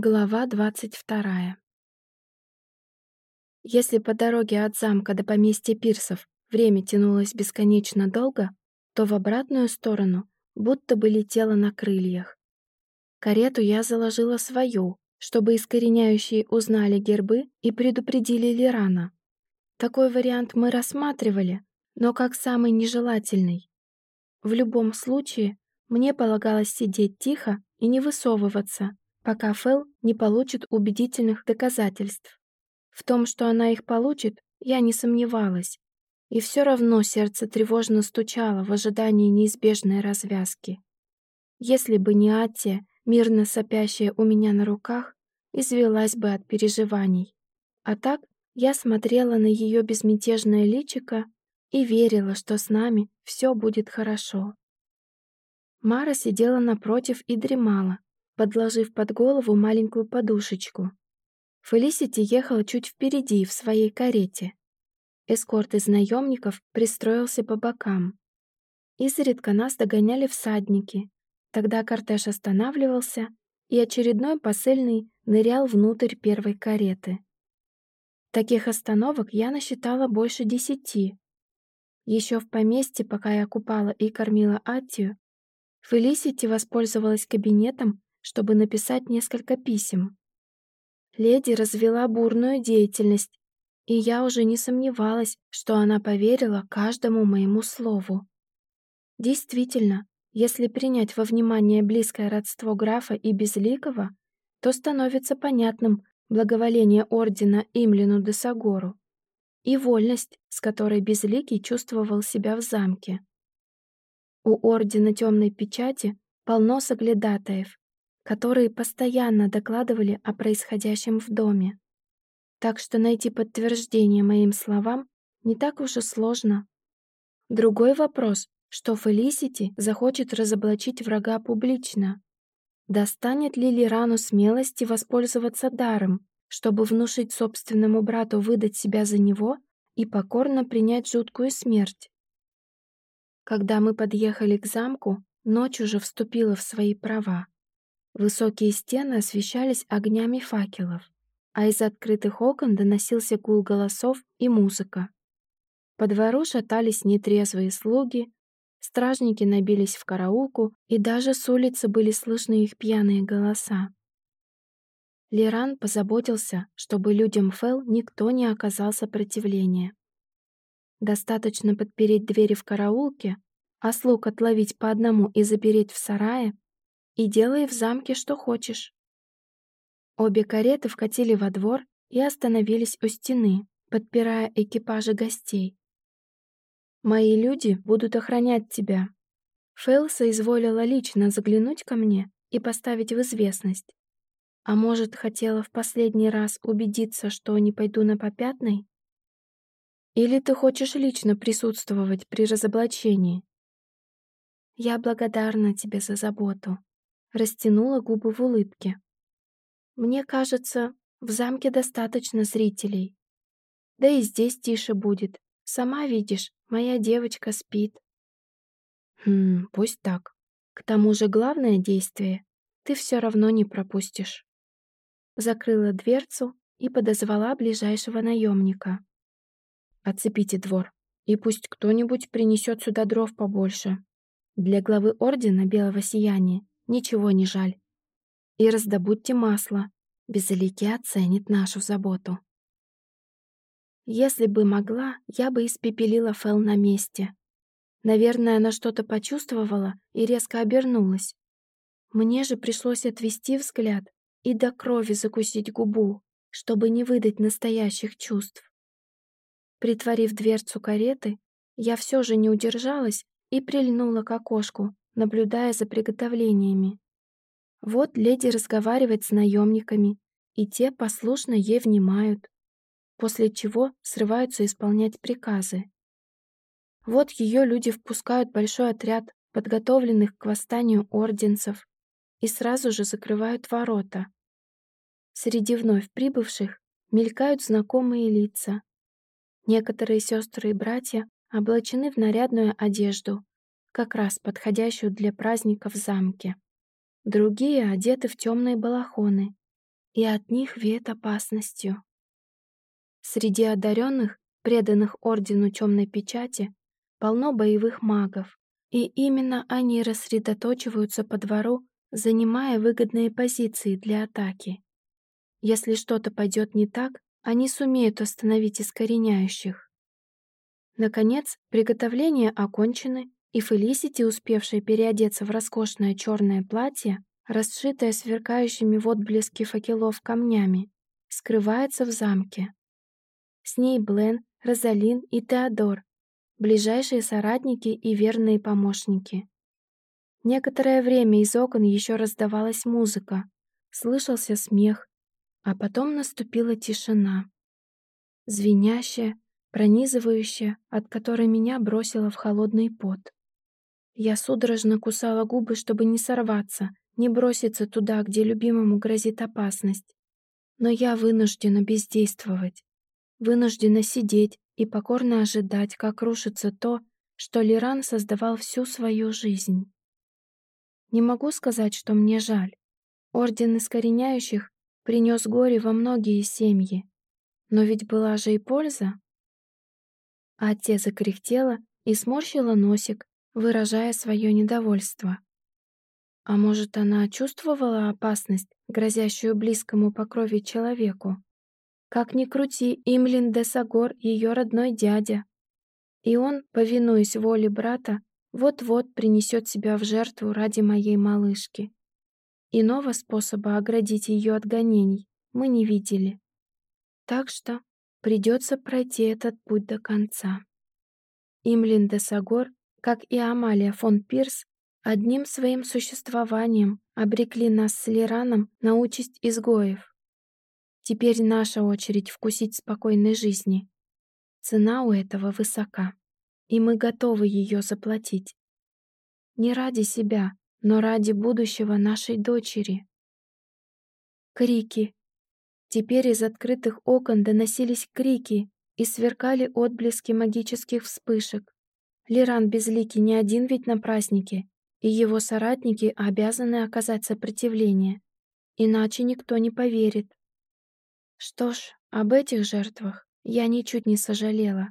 Глава двадцать вторая. Если по дороге от замка до поместья пирсов время тянулось бесконечно долго, то в обратную сторону будто бы летело на крыльях. Карету я заложила свою, чтобы искореняющие узнали гербы и предупредили Лирана. Такой вариант мы рассматривали, но как самый нежелательный. В любом случае, мне полагалось сидеть тихо и не высовываться, пока Фэл не получит убедительных доказательств. В том, что она их получит, я не сомневалась. И все равно сердце тревожно стучало в ожидании неизбежной развязки. Если бы не Атия, мирно сопящая у меня на руках, извелась бы от переживаний. А так я смотрела на ее безмятежное личико и верила, что с нами все будет хорошо. Мара сидела напротив и дремала, подложив под голову маленькую подушечку. Фелисити ехала чуть впереди в своей карете. Эскорт из наемников пристроился по бокам. Изредка нас догоняли всадники. Тогда кортеж останавливался, и очередной посыльный нырял внутрь первой кареты. Таких остановок я насчитала больше десяти. Еще в поместье, пока я купала и кормила Аттию, Фелисити воспользовалась кабинетом чтобы написать несколько писем. Леди развела бурную деятельность, и я уже не сомневалась, что она поверила каждому моему слову. Действительно, если принять во внимание близкое родство графа и Безликого, то становится понятным благоволение ордена Имлину де Сагору и вольность, с которой Безликий чувствовал себя в замке. У ордена темной печати полно соглядатаев, которые постоянно докладывали о происходящем в доме. Так что найти подтверждение моим словам не так уж и сложно. Другой вопрос, что Фелисити захочет разоблачить врага публично. Достанет ли Лирану смелости воспользоваться даром, чтобы внушить собственному брату выдать себя за него и покорно принять жуткую смерть? Когда мы подъехали к замку, ночь уже вступила в свои права. Высокие стены освещались огнями факелов, а из открытых окон доносился гул голосов и музыка. По двору шатались нетрезвые слуги, стражники набились в караулку, и даже с улицы были слышны их пьяные голоса. Лиран позаботился, чтобы людям Фэл никто не оказал сопротивления. Достаточно подпереть двери в караулке, а слуг отловить по одному и запереть в сарае, и делай в замке что хочешь». Обе кареты вкатили во двор и остановились у стены, подпирая экипажи гостей. «Мои люди будут охранять тебя». Фелса изволила лично заглянуть ко мне и поставить в известность. А может, хотела в последний раз убедиться, что не пойду на попятный? Или ты хочешь лично присутствовать при разоблачении? Я благодарна тебе за заботу растянула губы в улыбке. «Мне кажется, в замке достаточно зрителей. Да и здесь тише будет. Сама видишь, моя девочка спит». «Хм, пусть так. К тому же главное действие ты все равно не пропустишь». Закрыла дверцу и подозвала ближайшего наемника. «Отцепите двор, и пусть кто-нибудь принесет сюда дров побольше. Для главы Ордена Белого Сияния ничего не жаль. И раздобудьте масло, безликий оценит нашу заботу. Если бы могла, я бы испепелила Фэл на месте. Наверное, она что-то почувствовала и резко обернулась. Мне же пришлось отвести взгляд и до крови закусить губу, чтобы не выдать настоящих чувств. Притворив дверцу кареты, я все же не удержалась и прильнула к окошку, наблюдая за приготовлениями. Вот леди разговаривает с наемниками, и те послушно ей внимают, после чего срываются исполнять приказы. Вот ее люди впускают большой отряд подготовленных к восстанию орденцев и сразу же закрывают ворота. Среди вновь прибывших мелькают знакомые лица. Некоторые сестры и братья облачены в нарядную одежду, как раз подходящую для праздника в замке. Другие одеты в темные балахоны, и от них веет опасностью. Среди одаренных, преданных Ордену Темной Печати, полно боевых магов, и именно они рассредоточиваются по двору, занимая выгодные позиции для атаки. Если что-то пойдет не так, они сумеют остановить искореняющих. Наконец, приготовления окончены, и Фелисити, успевшая переодеться в роскошное черное платье, расшитое сверкающими в отблеске факелов камнями, скрывается в замке. С ней Блен, Розалин и Теодор, ближайшие соратники и верные помощники. Некоторое время из окон еще раздавалась музыка, слышался смех, а потом наступила тишина. Звенящая, пронизывающая, от которой меня бросило в холодный пот. Я судорожно кусала губы, чтобы не сорваться, не броситься туда, где любимому грозит опасность. Но я вынуждена бездействовать, вынуждена сидеть и покорно ожидать, как рушится то, что Лиран создавал всю свою жизнь. Не могу сказать, что мне жаль. Орден искореняющих принес горе во многие семьи. Но ведь была же и польза. А те закряхтела и сморщила носик, выражая свое недовольство. А может, она чувствовала опасность, грозящую близкому по крови человеку? Как ни крути, Имлин де Сагор — ее родной дядя. И он, повинуясь воле брата, вот-вот принесет себя в жертву ради моей малышки. Иного способа оградить ее от гонений мы не видели. Так что придется пройти этот путь до конца. Имлин де Сагор, как и Амалия фон Пирс, одним своим существованием обрекли нас с Лираном на участь изгоев. Теперь наша очередь вкусить спокойной жизни. Цена у этого высока, и мы готовы ее заплатить. Не ради себя, но ради будущего нашей дочери. Крики. Теперь из открытых окон доносились крики и сверкали отблески магических вспышек. Лиран безликий не один ведь на празднике, и его соратники обязаны оказать сопротивление, иначе никто не поверит. Что ж, об этих жертвах я ничуть не сожалела.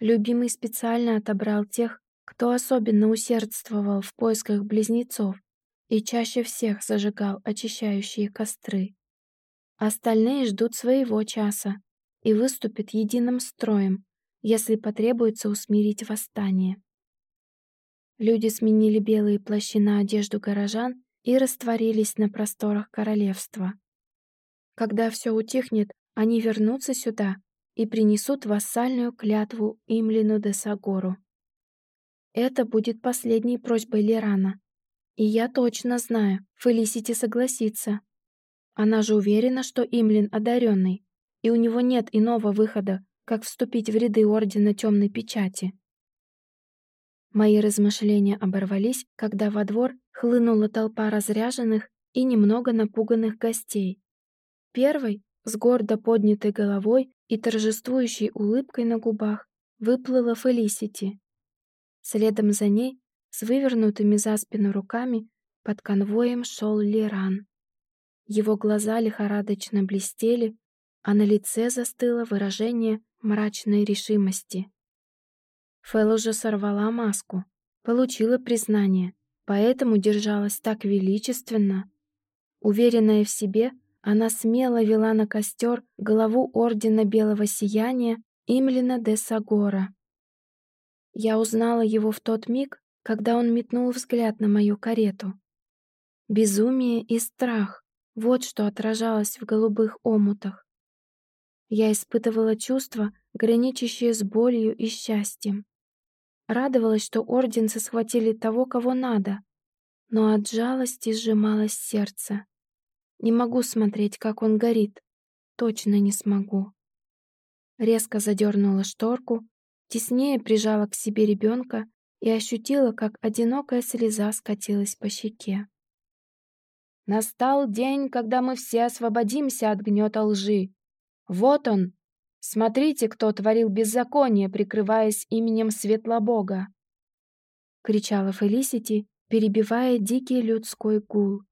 Любимый специально отобрал тех, кто особенно усердствовал в поисках близнецов и чаще всех зажигал очищающие костры. Остальные ждут своего часа и выступят единым строем, если потребуется усмирить восстание. Люди сменили белые плащи на одежду горожан и растворились на просторах королевства. Когда все утихнет, они вернутся сюда и принесут вассальную клятву Имлину де Сагору. Это будет последней просьбой Лерана. И я точно знаю, Фелисити согласится. Она же уверена, что Имлин одаренный, и у него нет иного выхода, как вступить в ряды Ордена Темной Печати. Мои размышления оборвались, когда во двор хлынула толпа разряженных и немного напуганных гостей. Первой, с гордо поднятой головой и торжествующей улыбкой на губах, выплыла Фелисити. Следом за ней, с вывернутыми за спину руками, под конвоем шел Лиран. Его глаза лихорадочно блестели, а на лице застыло выражение мрачной решимости. Фэл уже сорвала маску, получила признание, поэтому держалась так величественно. Уверенная в себе, она смело вела на костер главу Ордена Белого Сияния Имлина де Сагора. Я узнала его в тот миг, когда он метнул взгляд на мою карету. Безумие и страх — вот что отражалось в голубых омутах. Я испытывала чувства, граничащие с болью и счастьем. Радовалась, что орденцы схватили того, кого надо, но от жалости сжималось сердце. Не могу смотреть, как он горит. Точно не смогу. Резко задернула шторку, теснее прижала к себе ребенка и ощутила, как одинокая слеза скатилась по щеке. Настал день, когда мы все освободимся от гнета лжи. Вот он, Смотрите, кто творил беззаконие, прикрываясь именем Светлобога!» — кричала Фелисити, перебивая дикий людской гул.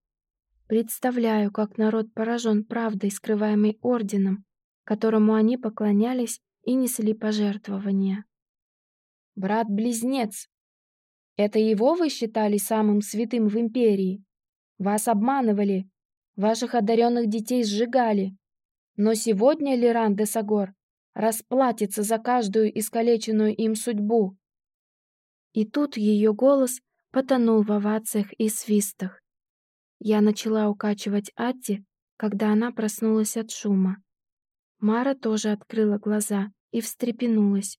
Представляю, как народ поражен правдой, скрываемой орденом, которому они поклонялись и несли пожертвования. «Брат-близнец! Это его вы считали самым святым в империи? Вас обманывали, ваших одаренных детей сжигали. Но сегодня Лиран де Сагор расплатится за каждую искалеченную им судьбу». И тут ее голос потонул в овациях и свистах. Я начала укачивать Атти, когда она проснулась от шума. Мара тоже открыла глаза и встрепенулась.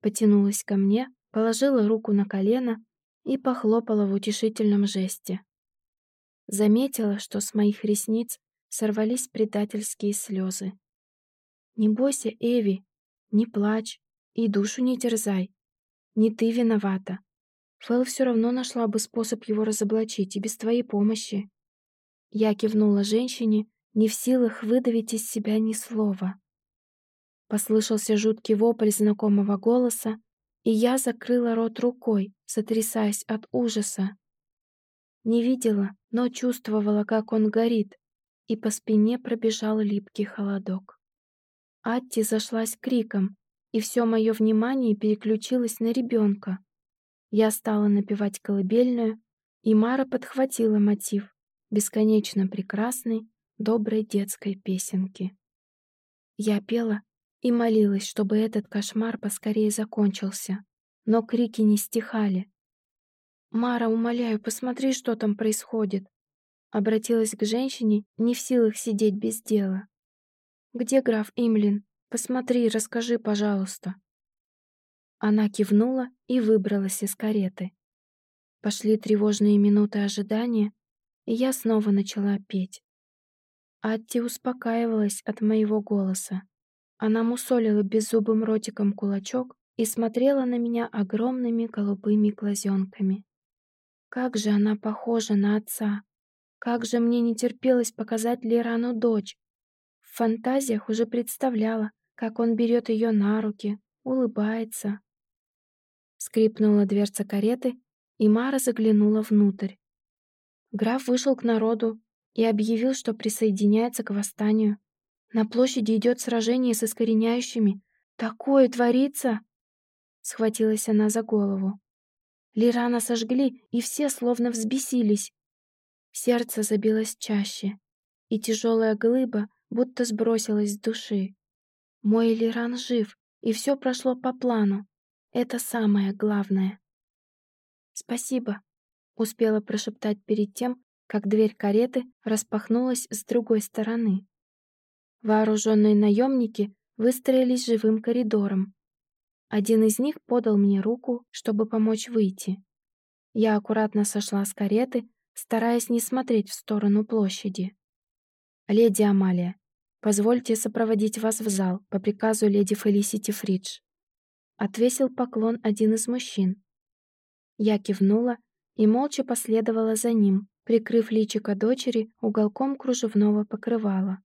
Потянулась ко мне, положила руку на колено и похлопала в утешительном жесте. Заметила, что с моих ресниц сорвались предательские слезы. «Не бойся, Эви, не плачь и душу не терзай. Не ты виновата. Фэл все равно нашла бы способ его разоблачить и без твоей помощи. Я кивнула женщине, не в силах выдавить из себя ни слова. Послышался жуткий вопль знакомого голоса, и я закрыла рот рукой, сотрясаясь от ужаса. Не видела, но чувствовала, как он горит, и по спине пробежал липкий холодок. Атти зашлась криком, и все мое внимание переключилось на ребенка. Я стала напевать колыбельную, и Мара подхватила мотив бесконечно прекрасной, доброй детской песенки. Я пела и молилась, чтобы этот кошмар поскорее закончился, но крики не стихали. «Мара, умоляю, посмотри, что там происходит!» Обратилась к женщине, не в силах сидеть без дела. «Где граф Имлин? Посмотри, расскажи, пожалуйста». Она кивнула и выбралась из кареты. Пошли тревожные минуты ожидания, и я снова начала петь. Атти успокаивалась от моего голоса. Она мусолила беззубым ротиком кулачок и смотрела на меня огромными голубыми глазенками. Как же она похожа на отца! Как же мне не терпелось показать Лирану дочь! В фантазиях уже представляла, как он берет ее на руки, улыбается, Скрипнула дверца кареты, и Мара заглянула внутрь. Граф вышел к народу и объявил, что присоединяется к восстанию. На площади идет сражение с искореняющими. Такое творится! Схватилась она за голову. Лирана сожгли, и все словно взбесились. Сердце забилось чаще, и тяжелая глыба будто сбросилась с души. Мой Лиран жив, и все прошло по плану. Это самое главное. «Спасибо», — успела прошептать перед тем, как дверь кареты распахнулась с другой стороны. Вооруженные наемники выстроились живым коридором. Один из них подал мне руку, чтобы помочь выйти. Я аккуратно сошла с кареты, стараясь не смотреть в сторону площади. «Леди Амалия, позвольте сопроводить вас в зал по приказу леди Фелисити Фридж». Отвесил поклон один из мужчин. Я кивнула и молча последовала за ним, прикрыв личико дочери уголком кружевного покрывала.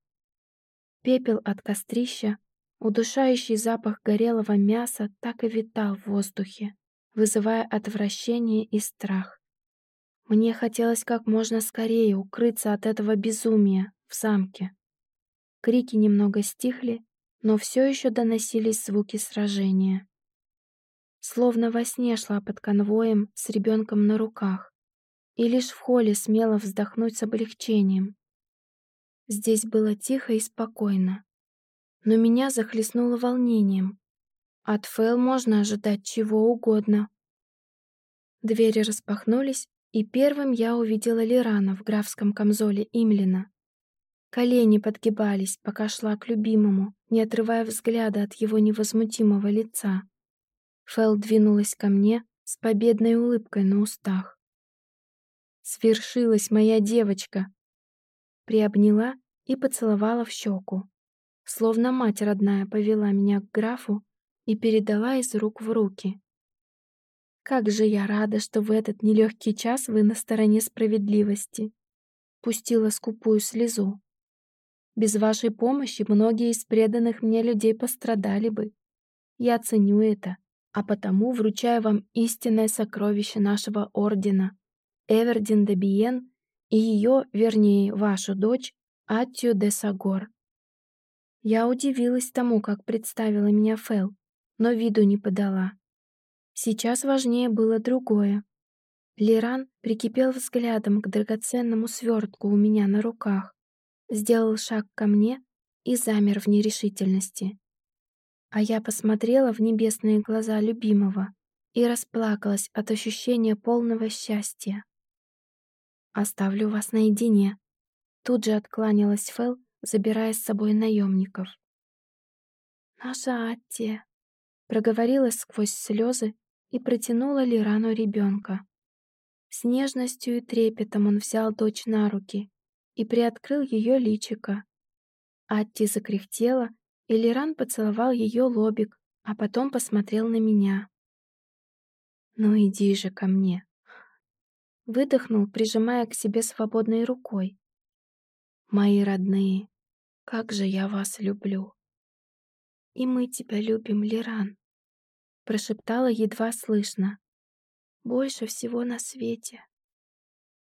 Пепел от кострища, удушающий запах горелого мяса так и витал в воздухе, вызывая отвращение и страх. Мне хотелось как можно скорее укрыться от этого безумия в замке. Крики немного стихли, но все еще доносились звуки сражения. Словно во сне шла под конвоем с ребенком на руках. И лишь в холле смело вздохнуть с облегчением. Здесь было тихо и спокойно. Но меня захлестнуло волнением. От Фэл можно ожидать чего угодно. Двери распахнулись, и первым я увидела Лирана в графском камзоле Имлина. Колени подгибались, пока шла к любимому, не отрывая взгляда от его невозмутимого лица. Фэл двинулась ко мне с победной улыбкой на устах. «Свершилась моя девочка!» Приобняла и поцеловала в щеку. Словно мать родная повела меня к графу и передала из рук в руки. «Как же я рада, что в этот нелегкий час вы на стороне справедливости!» Пустила скупую слезу. «Без вашей помощи многие из преданных мне людей пострадали бы. Я ценю это а потому вручаю вам истинное сокровище нашего ордена, Эвердин де Биен и ее, вернее, вашу дочь, Аттию де Сагор. Я удивилась тому, как представила меня Фэл, но виду не подала. Сейчас важнее было другое. Лиран прикипел взглядом к драгоценному свертку у меня на руках, сделал шаг ко мне и замер в нерешительности. А я посмотрела в небесные глаза любимого и расплакалась от ощущения полного счастья. «Оставлю вас наедине», — тут же откланялась Фэл, забирая с собой наемников. «Наша Аттия», — проговорила сквозь слезы и протянула Лирану ребенка. С нежностью и трепетом он взял дочь на руки и приоткрыл ее личико. Атти закряхтела, и Лиран поцеловал ее лобик, а потом посмотрел на меня. «Ну иди же ко мне!» Выдохнул, прижимая к себе свободной рукой. «Мои родные, как же я вас люблю!» «И мы тебя любим, Лиран!» Прошептала едва слышно. «Больше всего на свете!»